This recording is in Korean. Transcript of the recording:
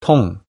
통